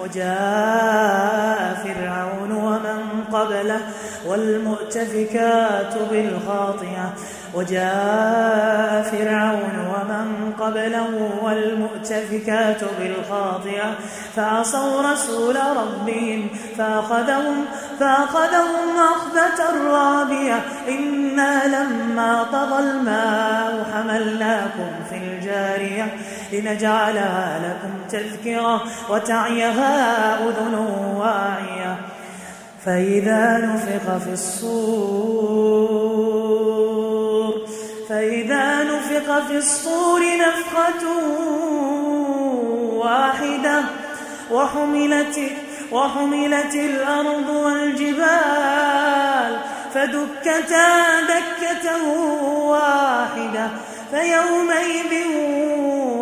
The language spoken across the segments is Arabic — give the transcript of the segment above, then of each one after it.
وجاء فرعون ومن قبله والمؤتفكات بالخاطئة. وجاء فرعون ومن قبله والمؤتفكات بالخاطئة. فعصوا رسول ربهم فأخذهم فأخذهم أخذة رابية. إنا لما طغى الماء حملناكم في الجارية لنجعلها لكم تذكرة وتعيها أذن واعية. فإذا نفخ في الصور فإذا نفخ في الصور نفخة واحدة وحملت وحملت الأرض والجبال فدكتا دكة واحدة فيومئذ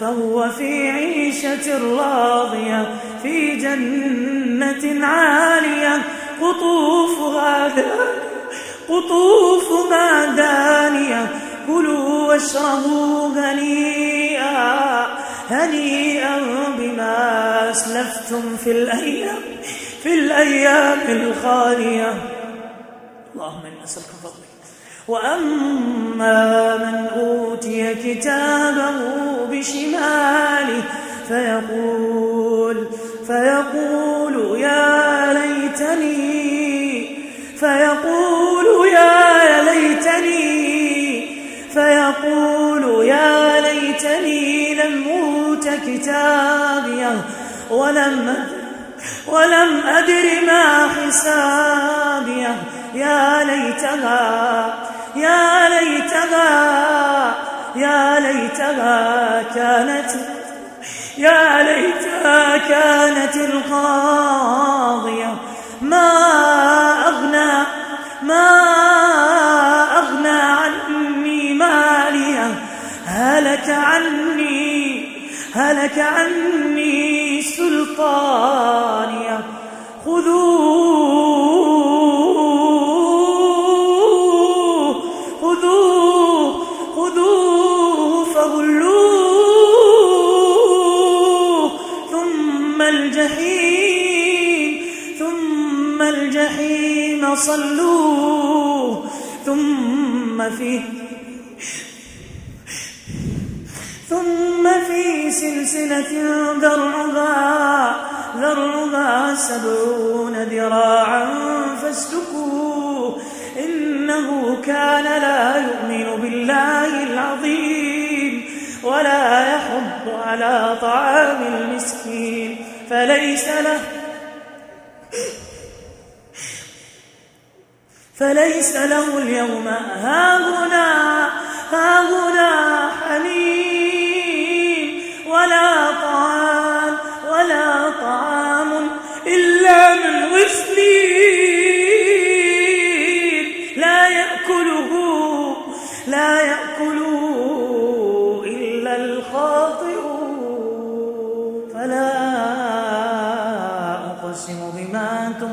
فهو في عيشة راضية في جنة عالية. قطوفها دانية قطوفها دانية. كلوا واشربوا هنيئا هنيئا بما أسلفتم في الأيام في الأيام الخالية. اللهم إنا نسألك فضلك. وأما من أوتي كتابه بشماله فيقول فيقول يا ليتني فيقول يا ليتني فيقول يا ليتني لم أوت كتابيه ولم ولم أدر ما حسابيه. يا ليتها يا ليتها يا ليتها كانت يا ليتها كانت القاضية. ما أغنى ما أغنى عني مالية. هلك عني هلك عني سلطانية. خذوه الجحيم صلوه ثم في ثم في سلسلة ذرعها ذرعها سبعون ذراعا فاسلكوه إنه كان لا يؤمن بالله العظيم ولا يحض على طعام المسكين فليس له فليس له اليوم. هاهنا هاهنا حميم ولا طعام ولا طعام إلا من غسلين لا يأكله لا يأكله